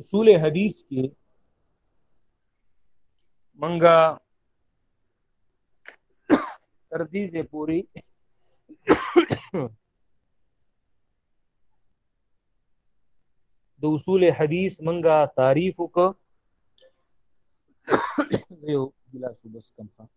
اصول حدیث کې منګه تر دې زه پوری د اصول حدیث منګه تعریف وک یو ګلاس وبس کم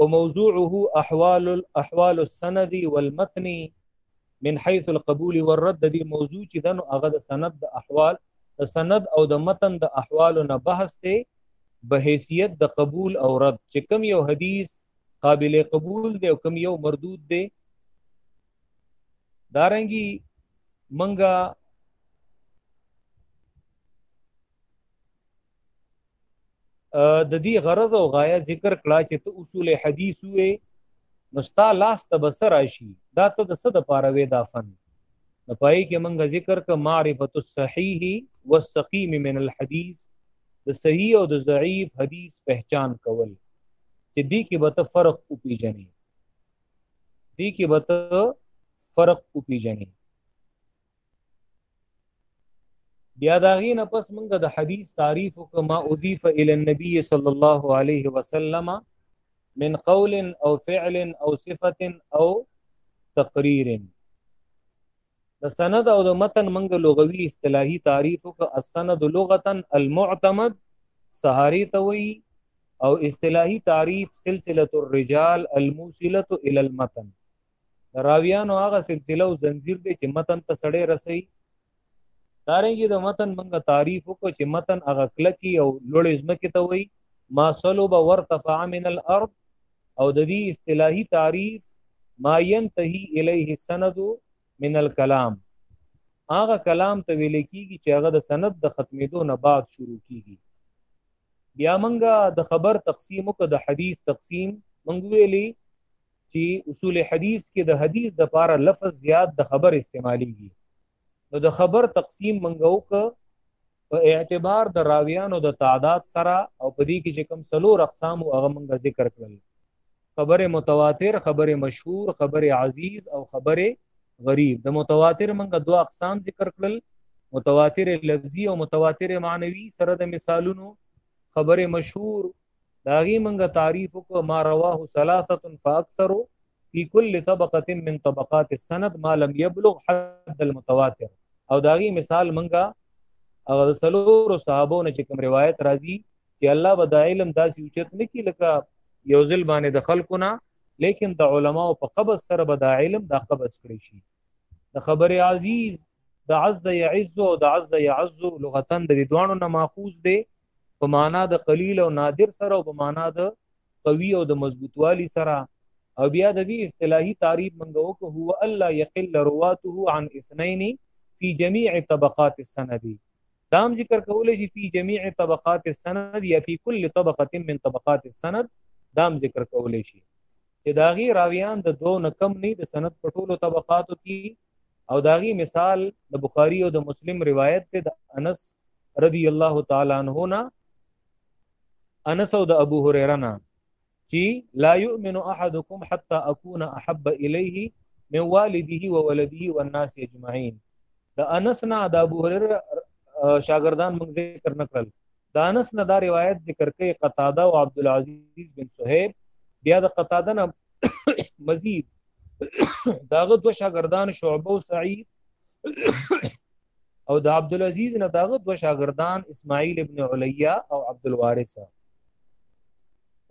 وموضوعه احوال احوال السند والمتن من حيث القبول والرد دي موضوع چې دنو هغه د سند د احوال د سند او د متن د احوال نه بحث ته به حیثیت د قبول او رد چې کم یو حدیث قابل قبول دی او کم یو مردود دی دارنګي منګه د دې غرض او غایه ذکر کړه چې ته اصول حدیث وې نو ستا لاس ته بسر راشي دا ته د صد پاره وې دا فن د پای کې موږ ذکر ک معرفت الصحیح والسقیم من الحدیث د صحیح او د ضعیف حدیث پہچان کول چې دې کې به ته فرق او پیژنې دې کې به ته فرق او پیژنې بیا دا غي نه پس موږ د حدیث تعریف کما اضیف ال النبي صلی الله علیه وسلم من قول او فعل او صفه او تقریر د سند او د متن موږ لغوي اصطلاحي تعریف ک السند لغتا المعتمد سهاري توي او اصطلاحي تعریف سلسله الرجال الموصله الى المتن د راویانو هغه سلسله او زنجیر دی چې متن ته سړی رسي دارنګه د متن منګه تعریف وکړو چې متن هغه کلکی او لوړې ځمکې ته وایي ما صلب ورتفع من الارض او د دې اصطلاحي تعریف ما ينتهي الیه السند من الكلام هغه کلام ته ویل کیږي چې هغه د سند د ختمېدو نه بعد شروع کیږي بیا منګه د خبر تقسیم او د حدیث تقسیم منګ ویلي چې اصول حدیث کې د حدیث د پاره لفظ زیات د خبر استعماليږي نو د خبر تقسیم منګو ک په اعتبار د راویانو د تعداد سره او په دې کې چې کوم سلور اقسام او هغه منګه ذکر کړل خبر متواتر خبر مشهور خبر عزیز او خبر غریب د متواتر منګه دوه اقسام ذکر کړل متواتر لفظي او متواتر معنوي سره د مثالونو خبر مشهور دا غي منګه تعریف کو ما رواه ثلاثه فاكثر في كل طبقه من طبقات السند ما لم يبلغ حد المتواتر او دا غي مثال منګه هغه سلور صحابو نه چې کوم روایت راځي چې الله به دا علم داسې اوچت نه کی لکه یو ځل باندې د خلکو نه لیکن د علماو په قبض سره به دا علم دا قبض کړی شي د خبر عزیز د عز یعز او د عز یعز لغتن د دوانو نه ماخوذ دی په معنا د قلیل او نادر سره او په معنا د قوي او د مضبوطوالي سره او بیا د دې اصطلاحي تعریف منغو کو هو الا یقل رواته عن اثنين في جميع طبقات السند دام ذکر کولای شي في جميع طبقات السند یا في كل طبقه من طبقات السند دام ذکر کولای شي چې داغي راویان د دو نکم نه د سند په ټولو طبقاتو کې او داغي مثال د بخاری او د مسلم روایت ته د انس رضی الله تعالی عنہ نا انس او د ابو هريره نا چې لا يؤمن احدكم حتى اكون احب اليه من والده وولده والناس اجمعين د انس نا د ابو هريره شاګردان موږ ذکر نکړل د انس نه دا روایت ذکر کوي قتاده او عبد العزيز بن صہیب بیا د قتاده نه مزید داغه دو شاګردان شعبه او سعید او د عبد العزيز نه داغه دو شاګردان اسماعیل ابن علیا او عبد الوارث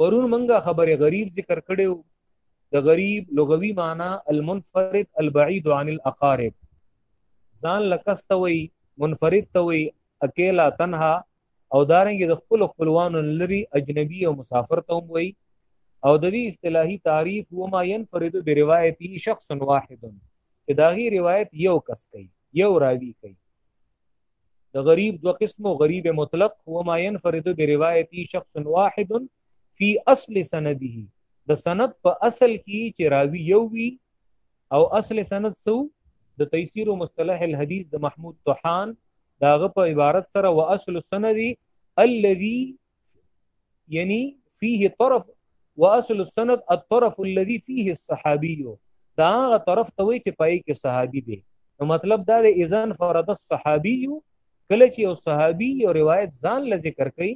پرون منګه خبره غریب ذکر کړو د غریب لغوي معنی المنفرد البعید عن الاقارب ځان لکسته وي منفرد ته وي اکیلا تنها او دارنګ د خپل خپلوانو لري اجنبي او مسافر ته هم وایي او د دې اصطلاحي تعریف هو ما ينفرد بروايته شخص واحد چې دا غي روایت یو کس کوي یو راوی کوي د غریب دو قسمو غریب مطلق هو ما ينفرد بروايته شخص واحد في اصل سنده د سند په اصل کې چې راوی یو وي او اصل سند سو د تيسير او مصطلح الحديث د محمود طحان داغه په عبارت سره واصل السند الذي يعني فيه طرف واصل السند الطرف الذي فيه الصحابي دا هغه طرف ته وي چې پای کې صحابي دي نو مطلب دا دی اذن فرد الصحابي کله چې یو صحابي یو روایت ځان ل ذکر کوي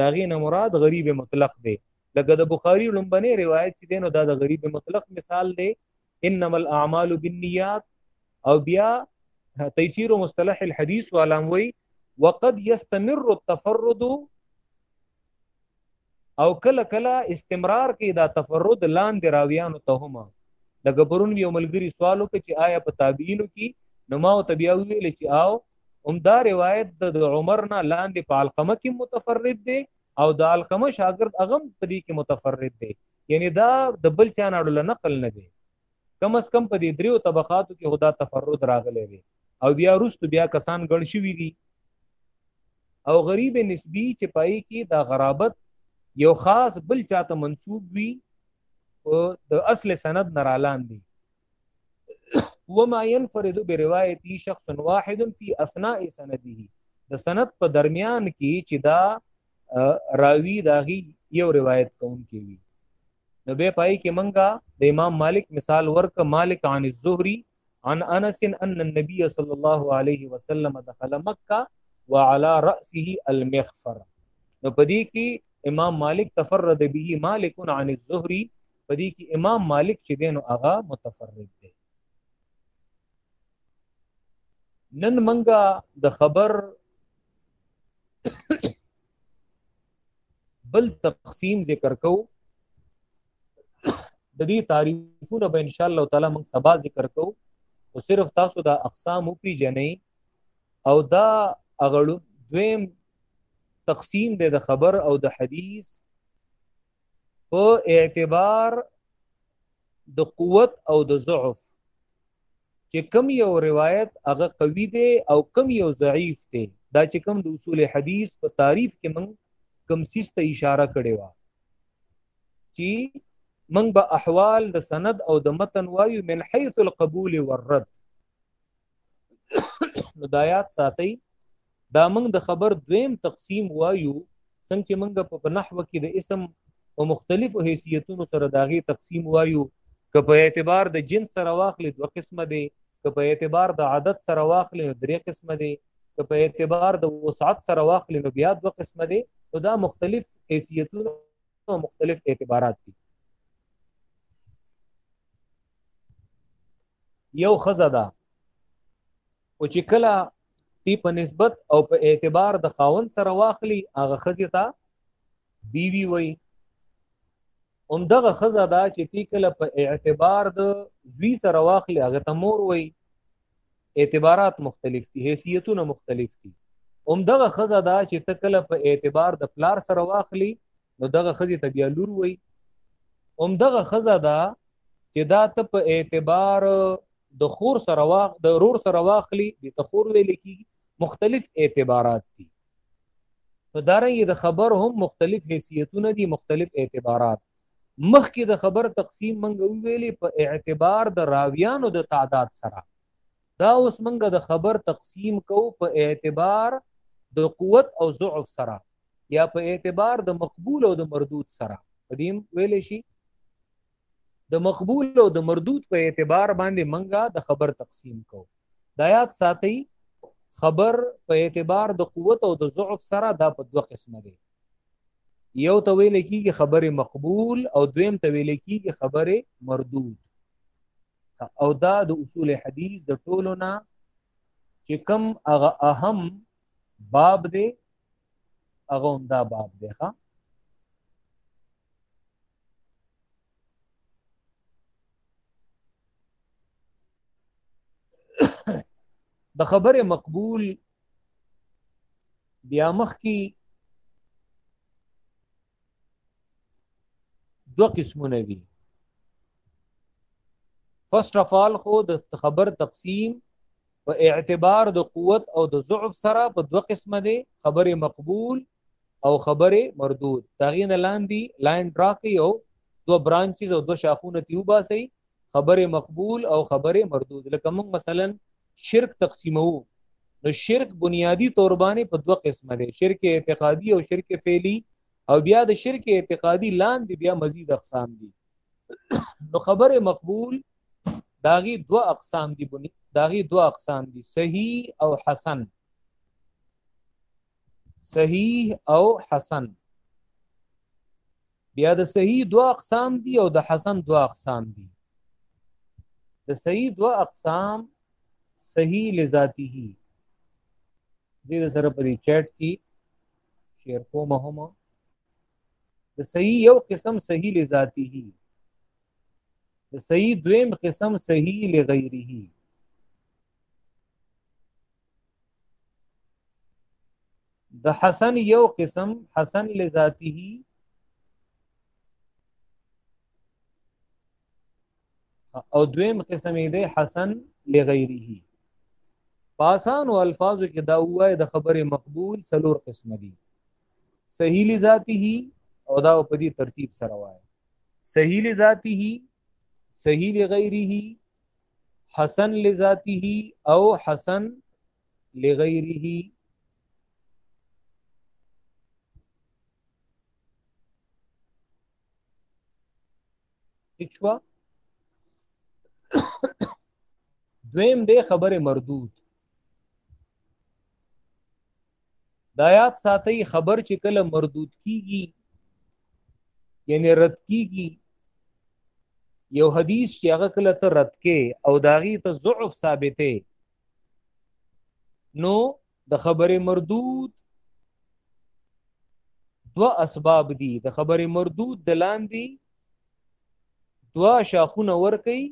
دا غي نه مراد غریب مطلق دی لکه د بخاری لومبنه روایت چې دینو دا د غریب مطلق مثال دی انما الاعمال بالنیات او بیا تیسیر مصطلح الحدیث والام وی وقد يستمر التفرد او کله کله استمرار کې دا تفرد لاندې راویانو ته هم لکه پرون یو ملګری سوالو کې چې آیا په تابعینو کې نو ما او تبیا ویل چې آو همدا روایت د عمر نه لاندې په علقمه کې متفرد دی او د علقمه شاګرد هغه په دې کې متفرد دی یعنی دا د بل چا نه اړول نقل نه دی کم از کم په دې دریو طبقاتو کې خدا تفرد راغلی دی او بیا رست بیا کسان ګڼ شوی دي او غریب نسبی چې پای کې دا غرابت یو خاص بل چاته منسوب وي او د اصل سند نرالاندي وما ينفرد بروايته شخص واحد في اثناء سنده د سند په درمیان کې چې دا راوی داغي یو روایت کون کې وي نو به پای کې منګه د امام مالک مثال ورک مالک عن الزهري عن انس ان النبي صلى الله عليه وسلم دخل مکه وعلى راسه المغفر نو پدې کې امام مالک تفرد به مالک عن الزهري په دې کې امام مالک چې دی نو هغه متفرد دی نن منګه د خبر بل تقسیم ذکر کو د دې تعریفونه به ان شاء الله تعالی موږ سبا ذکر کو او صرف تاسو دا اقسام او پیجنې او دا اغړو دویم تقسیم دی د خبر او د حدیث په اعتبار د قوت او د ضعف چې کم یو روایت هغه قوي دی او کم یو ضعیف دی دا چې کم د اصول حدیث په تعریف کې موږ کم سیس ته اشاره کړې و چې موږ به احوال د سند او د متن وایو من حيث القبول والرد نو دا یاد ساتي دا موږ د خبر دویم تقسیم وایو څنګه چې موږ په نحوه کې د اسم او مختلفو حیثیتونو سره داغي تقسیم وایو که په اعتبار د جنس سره واخلې دوه قسمه دي که په اعتبار د عدد سره واخلې درې قسمه دي که په اعتبار د وسعت سره واخلې نو بیا دوه قسمه دي نو دا مختلف حیثیتونه او مختلف اعتبارات دي یو خزه ده او چې کله تی په نسبت او په اعتبار د خاون سره واخلي هغه خزه ته بیوی وای هم دغه خزه ده چې تی کله په اعتبار د زوی سره واخلي هغه ته مور وای اعتبارات مختلف دي حیثیتونه مختلف دي هم دغه خزه دا چې ته کله په اعتبار د پلار سره واخلي نو دغه خزه ته بیا لور وي هم دغه خزه دا چې دا ته په اعتبار د خور سره واخ د رور سره واخلي د تخور ویل کی مختلف اعتبارات دي نو دارنګه د خبر هم مختلف حیثیتونه دي مختلف اعتبارات مخکې د خبر تقسیم منګه ویلې په اعتبار د راویانو د تعداد سره دا اوس منګه د خبر تقسیم کو په اعتبار د قوت او ضعف سره یا په اعتبار د مقبول او د مردود سره قدیم ویلې شي د مقبول او د مردود په اعتبار باندې منګه د خبر تقسیم کو دا یاد ساتي خبر په اعتبار د قوت او د ضعف سره دا په دوه قسمه دي یو ته ویل کیږي خبره مقبول او دویم ته ویل کیږي خبره مردود او دا د اصول حدیث د ټولو نه چې کم هغه اهم باب دی هغه هم دا باب دی ښا د خبره مقبول بیا مخکې دوه قسمونه دي فرست اف آل خو د خبر تقسیم په اعتبار د قوت او د ضعف سره په دوه قسمه دي خبره مقبول او خبره مردود داغین لاندې لاین ډرا کوي او دوه برانچز او دوه شاخونه تیوباسي خبر مقبول او خبر مردود لکه موږ مثلا شرک تقسیمو نو شرک بنیادی تور باندې په دوه قسمه دی شرک اعتقادي او شرک فعلی او بیا د شرک اعتقادي لاندې بیا مزید اقسام دي نو خبر مقبول داغي دوه اقسام دي بنی داغي دوه اقسام دي صحیح او حسن صحیح او حسن بیا د صحیح دوه اقسام دي او د حسن دوه اقسام دي د صحیح دوه اقسام صحیح لذاته زیر سره په دې چیټ کې شیر کوم هم د صحیح یو قسم صحیح لذاته د صحیح دویم قسم صحیح لغیره د حسن یو قسم حسن لذاته او دویم قسم یې دی حسن لغیره پاسان او الفاظو کې دا وای د خبره مقبول سلور قسم دي صحیح لذاته او دا په دې ترتیب سره وای صحیح لذاته صحیح لغیره حسن لذاته او حسن لغیره اچوا دویم دې خبره مردود دا یاد ساتئ خبر چې کله مردود کیږي یعنی رد کیږي یو حدیث چې هغه کله ته رد کې او داغي ته ضعف ثابتې نو د خبرې مردود دو اسباب دي د خبرې مردود د لاندې دوا شاخونه ور کوي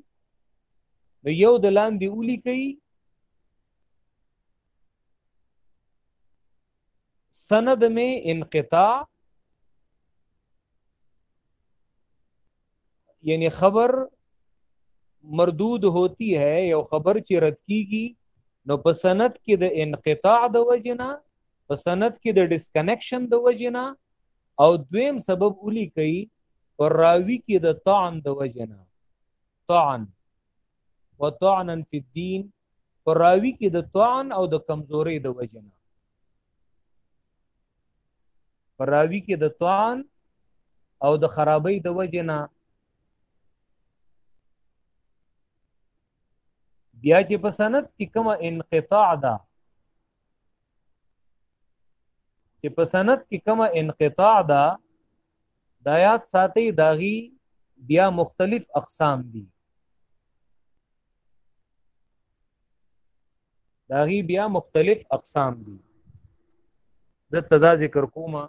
نو یو د لاندې اولی کوي سند میں انقطاع یعنی خبر مردود ہوتی ہے یو خبر چې رد کیږي نو په سند کې د انقطاع د وجنه په سند کې د ډیسکنیکشن د وجنه او دویم سبب اولی کوي پر راوی کې د طعن د وجنه طعن وطعنا فی الدین پر راوی کې د طعن او د کمزوري د وجنه پر راوی کې د طعن او د خرابې د وجنه بیا چې په سند کې کومه انقطاع ده چې په سند کې کومه انقطاع ده دا یاد ساتي داغي بیا مختلف اقسام دي داغي بیا مختلف اقسام دي زه تدا ذکر کومه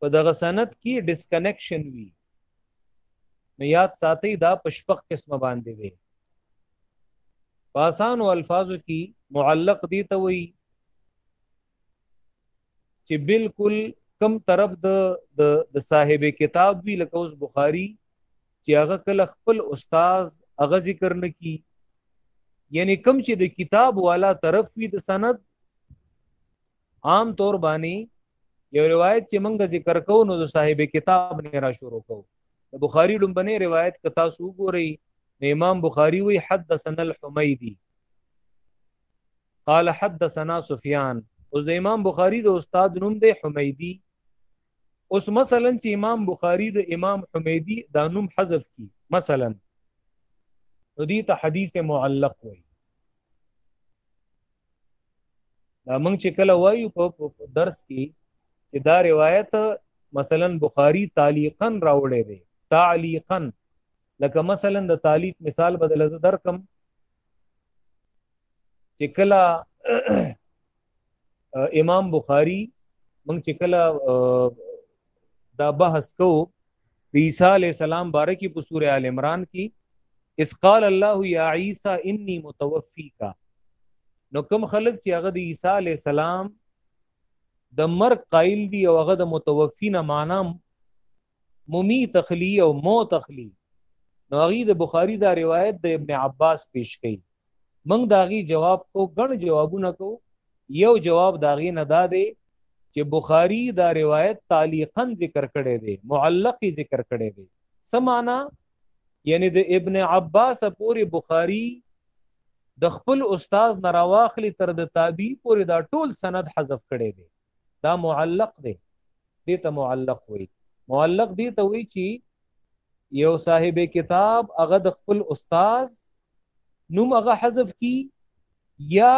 په دغه سند کې ډیسکنیکشن وی نو یاد ساتي دا پشپق قسمه باندې وي پاسان او الفاظو کې معلق دي ته وي چې بالکل کم طرف د د صاحب کتاب وی لکه اوس بخاری چې هغه کله خپل استاد هغه ذکر نه کی یعنی کم چې د کتاب والا طرف وی د سند عام طور باندې یو روایت چې موږ ذکر کوو نو د صاحب کتاب نه را شروع کوو د بخاری لومبنه روایت که تاسو وګورئ امام بخاری وی حدثنا الحمیدی قال حدثنا سفیان اوس د امام بخاری د استاد نوم دی حمیدی اوس مثلا چې امام بخاری د امام حمیدی دا نوم حذف کی مثلا نو دي ته حدیث معلق وي دا موږ چې کله وایو په درس کې چې دا روایت مثلا بخاری تعلیقا راوړی دی تعلیقا لکه مثلا د تعلیق مثال بدل ز درکم چې کله امام بخاری موږ چې کله دا بحث کو د عیسی علی السلام باره کې په سوره ال عمران کې اس قال الله یا عیسی انی متوفیک نو کوم خلک چې هغه د عیسی علی السلام د مرګ قائل دي او هغه د متوفی نه معنا ممی تخلی او مو تخلی نو هغه د بخاری دا روایت د ابن عباس پیش کړي موږ دا غي جواب کو ګڼ جوابونه کو یو جواب دا غي نه دا دی چې بخاری دا روایت تعلیقا ذکر کړي دی معلق ذکر کړي دی سمانا یعنی د ابن عباس پوری بخاری د خپل استاد نراواخلی تر د تابعی پوری دا ټول سند حذف کړي دی دا معلق دی دې ته معلق وایي معلق دې ته وایي چې یو صاحب کتاب هغه د خپل استاد نوم هغه حذف کی یا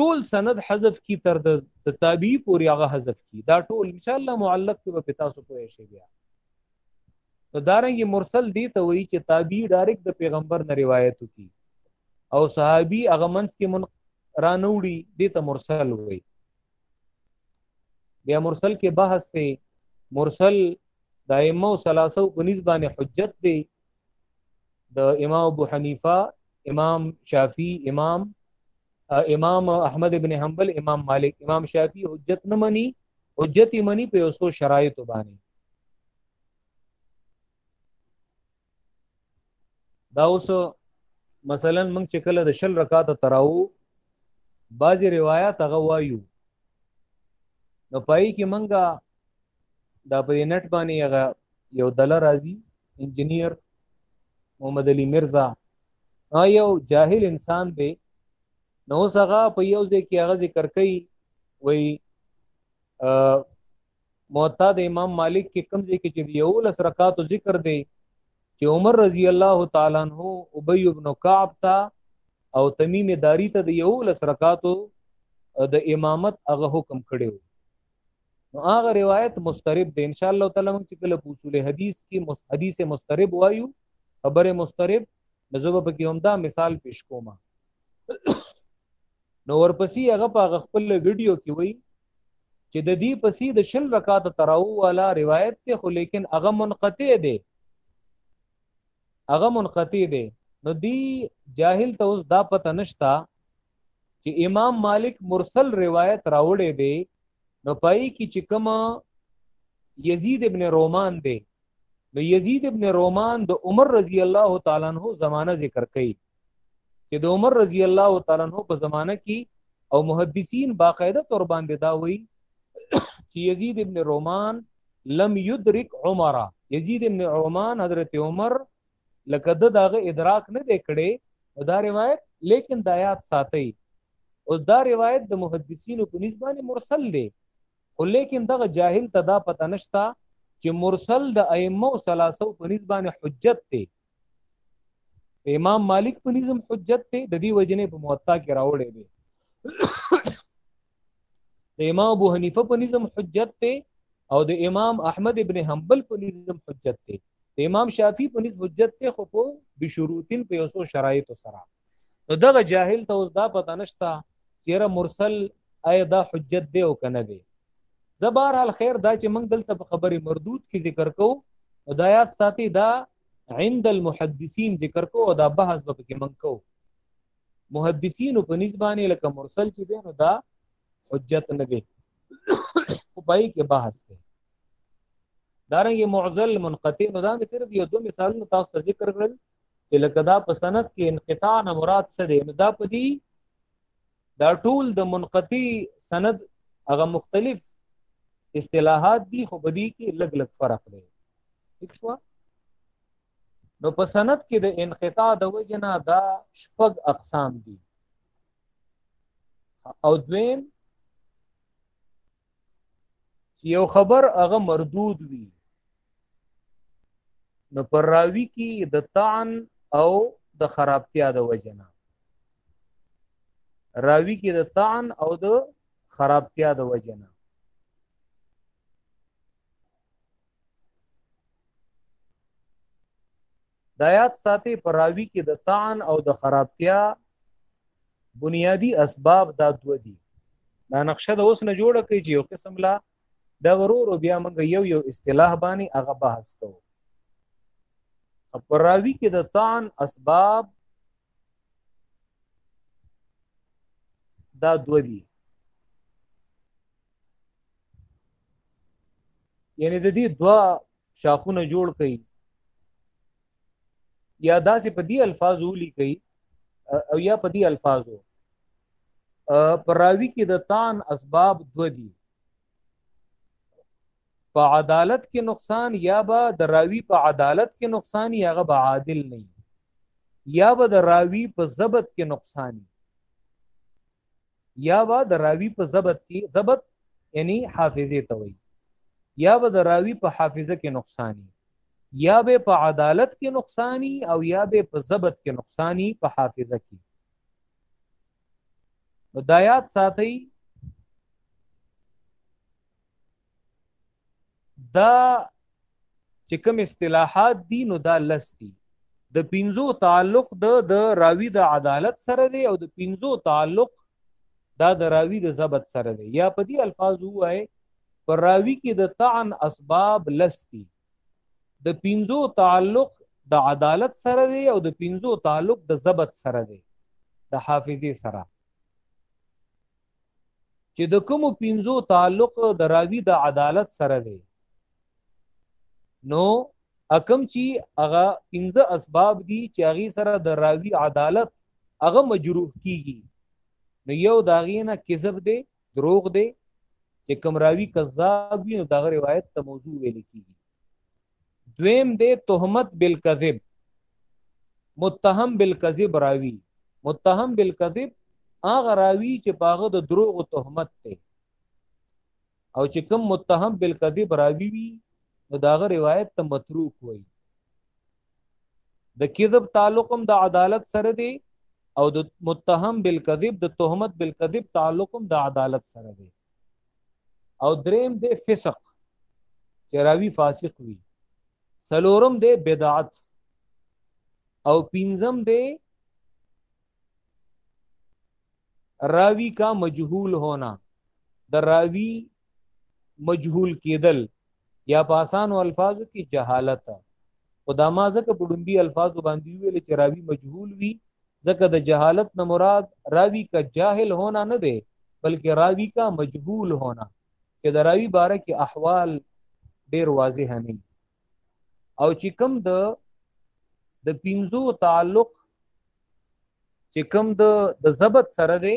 ټول سند حذف کی تر د تابعی پورې هغه حذف کی دا ټول ان شاء الله معلق کې به تاسو پوه شئ بیا نو دارنګ مرسل دی ته وی چې تابعی ډایرک د پیغمبر نه روایت کی او صحابي هغه منس کې من رانوړي دی ته مرسل وی بیا مرسل کې بحث ته مرسل د ائمه ثلاثه په نسبت حجت دی د امام ابو حنیفه امام شافعی امام امام احمد ابن حنبل امام مالک امام شافعي حجت نه مني حجت یې مني په اوسو شرایط باندې دا اوس مثلا موږ چې کله د شل رکعات تراو بعضی روایت هغه وایو نو پای کې منګه دا په نت باندې هغه یو دل راځي انجنیر محمد علي مرزا او یو جاهل انسان دی نو څنګه په یو ځای کې هغه ذکر کوي وای موطا د امام مالک کې کم ځای کې چې یو لس رکعات ذکر دی چې عمر رضی الله تعالی عنہ ابی ابن کعب تا او تمیم داری ته د یو لس رکعات د امامت هغه حکم کړو نو هغه روایت مسترب دی ان شاء الله تعالی موږ چې کله اصول حدیث کې مست حدیث مسترب وایو خبره مسترب نزوب په کې هم دا مثال پیش کوم نو ورپسې هغه په خپل ویډیو کې وایي چې د دې پسې د شل رکعات تراو والا روایت ته خو لیکن هغه منقطع دی هغه منقطع دی نو دی جاهل ته اوس دا پته نشتا چې امام مالک مرسل روایت راوړې دی نو پای کې چې کوم یزید ابن رومان دی نو یزید ابن رومان د عمر رضی الله تعالی عنہ زمانہ ذکر کړي چې د عمر رضی الله تعالی عنہ په زمانه کې او محدثین باقاعده تور باندې دا وایي چې یزید ابن رومان لم یدرک عمر یزید ابن رومان حضرت عمر لکه د دغه ادراک نه دی کړي او دا روایت لیکن د آیات ساتي او دا روایت د محدثینو په نسبت مرسل دی خو لیکن دغه جاهل ته دا پته نشتا چې مرسل د ائمه او ثلاثه په نسبت حجت دی امام مالک په نظم حجت ته د دې وجنې په موطا کې راوړې دي د امام ابو حنیفه په نظم حجت ته او د امام احمد ابن حنبل په نظم حجت ته د امام شافعي په نظم حجت ته خو په بشروطین په یوسو شرایط سره نو دغه جاهل ته اوس دا پته نشته چیرې مرسل آیا دا حجت دی او کنه دی زبر حال خیر دا چې موږ دلته په خبرې مردود کې ذکر کو او دا یاد ساتي دا عند المحدثین ذکر کو او دا بحث به کې موږ کو محدثین په نسبانه لکه مرسل چې دین دا حجت نه دی خو پای کې بحث دی دارنګه معزل منقطع نو دا صرف یو دو مثالونه تاسو ذکر کړل چې لکه دا په سند کې انقطاع نه مراد څه دی نو دا په دې دا ټول د منقطی سند هغه مختلف اصطلاحات دي خو په دې کې لګ لګ فرق دی ٹھیک شو نو په سند کې د انقطاع د وجنه دا شپږ اقسام دي او دویم چې یو خبر هغه مردود وي نو پر راوی کې د طعن او د خرابتیا د وجنه راوی کې د طعن او د خرابتیا د وجنه دا یاد ساتي په راوي کې د طعن او د خرابتیا بنیادی اسباب دا دوه دي دا نقشه د اوس نه جوړه کړي چې یو قسم لا دا ورور بیا موږ یو یو اصطلاح باندې هغه بحث کوو پراوی کې د طعن اسباب دا دوه دي یعنی د دې دوا شاخونه جوړ کړي یا داسې په دې الفاظو لیکي او یا په دې الفاظو پر راوی کې د تان اسباب دو دي په عدالت کې نقصان یا به د راوی په عدالت کې نقصان یا هغه به عادل نه یا به د راوی په ضبط کې نقصان یا به د راوی په ضبط کې ضبط یعنی حافظه ته وي یا به د راوی په حافظه کې نقصانی یا به په عدالت کې نقصانی او یا به په ضبط کې نقصانی په حافظه کې نو دایات ساتي دا چې کوم اصطلاحات دي نو دا لس دي د پنځو تعلق د د راوی د عدالت سره دی او د پنځو تعلق دا د راوی د ضبط سره دی یا په دې الفاظ وای پر راوی کې د طعن اسباب لس دي د پنځو تعلق د عدالت سره دی او د پنځو تعلق د ضبط سره دی د حافظه سره چې د کوم پینځو تعلق د راوی د عدالت سره دی نو اکم چې هغه پینځه اسباب دي چې هغه سره د راوی عدالت هغه مجروح کیږي نو یو داغینه کذب دی دروغ دی چې کوم راوی کذاب وي نو دغه روایت ته موضوع ویل کیږي دویم دی تهمت بالکذب متهم بالکذب راوی متهم بالکذب هغه راوی چې پاغه د دروغ تهمت ته او چې کوم متهم بالکذب راوی وي نو داغه روایت ته متروک وي د کذب تعلق هم د عدالت سره دی او د متهم بالکذب د تهمت بالکذب تعلق هم د عدالت سره دی او دریم دی فسق چې راوی فاسق وي سلورم دی بدعت او پنځم دی راوی کا مجهول ہونا د راوی مجهول کېدل یا په اسانو الفاظو کې جهالت او دا ما ځکه په ډومبي الفاظو باندې ویل چې راوی مجهول وي ځکه د جهالت نه مراد راوی کا جاهل ہونا نه دی بلکې راوی کا مجهول ہونا چې د راوی باره کې احوال ډیر واضح نه او چې کم د د پینزو تعلق چې کم د د ضبط سره دی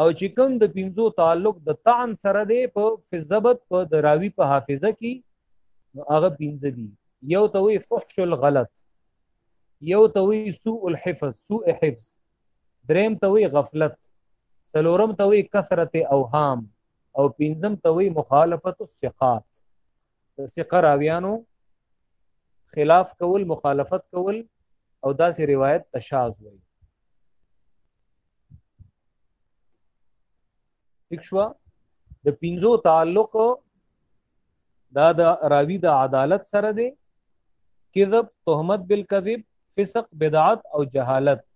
او چې کوم د پنځو تعلق د طعن سره دی په فزبت په دراوی په حافظه کې نو هغه پنځه دي یو ته وی فحش الغلط یو ته وی سوء الحفظ سوء حفظ دریم ته وی غفلت سلورم ته وی کثرت اوهام او پنځم ته وی مخالفت الثقات د ثقه راویانو خلاف کول مخالفت کول او داسې روایت تشاذ وي اکشوا د پینزو تعلق دا د راوی د عدالت سره دی کذب تهمت بالکذب فسق بدعت او جهالت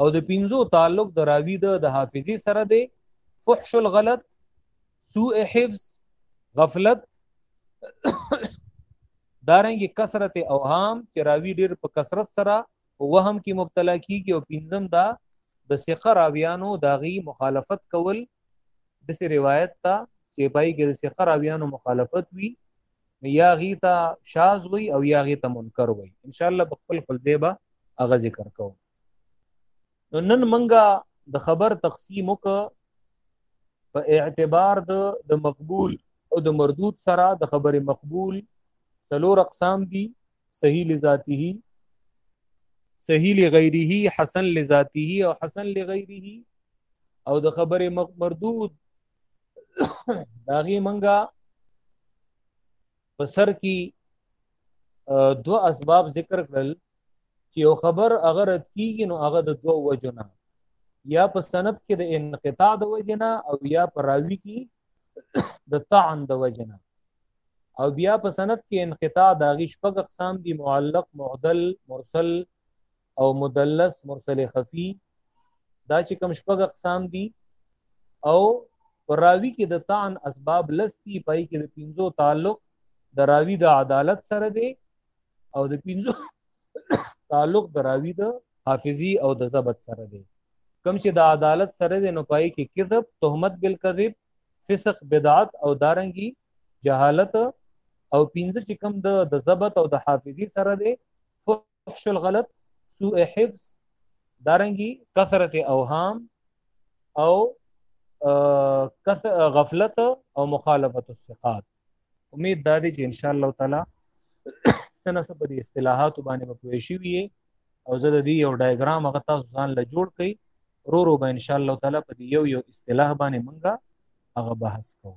او د پنځو تعلق د راوی د د حافظي سره دی فحش الغلط سوء حفظ غفلت دارنګ کثرت اوهام چې راوی ډیر په کثرت سره وهم کې مبتلا کیږي او پنځم دا د ثقه راویانو داغي مخالفت کول د سې روایت ته چې پای کې د ثقه راویانو مخالفت وی یا غی ته شاذ وی او یا غی ته منکر وی ان شاء الله په خپل خپل ځای به اغه ذکر کوم نو نن منګه د خبر تقسیم وک په اعتبار د د مقبول او د مردود سره د خبر مقبول سلور اقسام دي صحیح لذاته صحیح لغیره حسن لذاته او حسن لغیره او د خبر مردود داغي منګه په سر کې دو اسباب ذکر کړل چې یو خبر هغه رد کیږي نو هغه د دوه وجنه یا په سند کې د انقطاع د وجنه او یا په راوی کې د طعن د وجنه او بیا په سند کې انقطاع د غیش په اقسام دي معلق معدل مرسل او مدلس مرسل خفي دا چې کوم شپږ اقسام دي او راوی کې د طعن اسباب لستی پای کې د پنځو تعلق د راوی د عدالت سره دی او د پنځو تعلق د راوی د حافظي او د ضبط سره دی کم چې د عدالت سره دی نو پای کې کذب تهمت بالکذب فسق بدعت او دارنګي جهالت او پنځه چې کم د د ضبط او د حافظي سره دی فحش الغلط سوء حفظ دارنګي کثرت اوهام او غفلت او مخالفت الثقات امید دا دی چې ان شاء الله تعالی سنه سب دي اصطلاحات باندې په پوه شي وي او زه د دې یو ډایګرام هغه تاسو ځان له جوړ کړئ رو رو به ان شاء الله تعالی په یو یو اصطلاح باندې مونږه هغه بحث کوو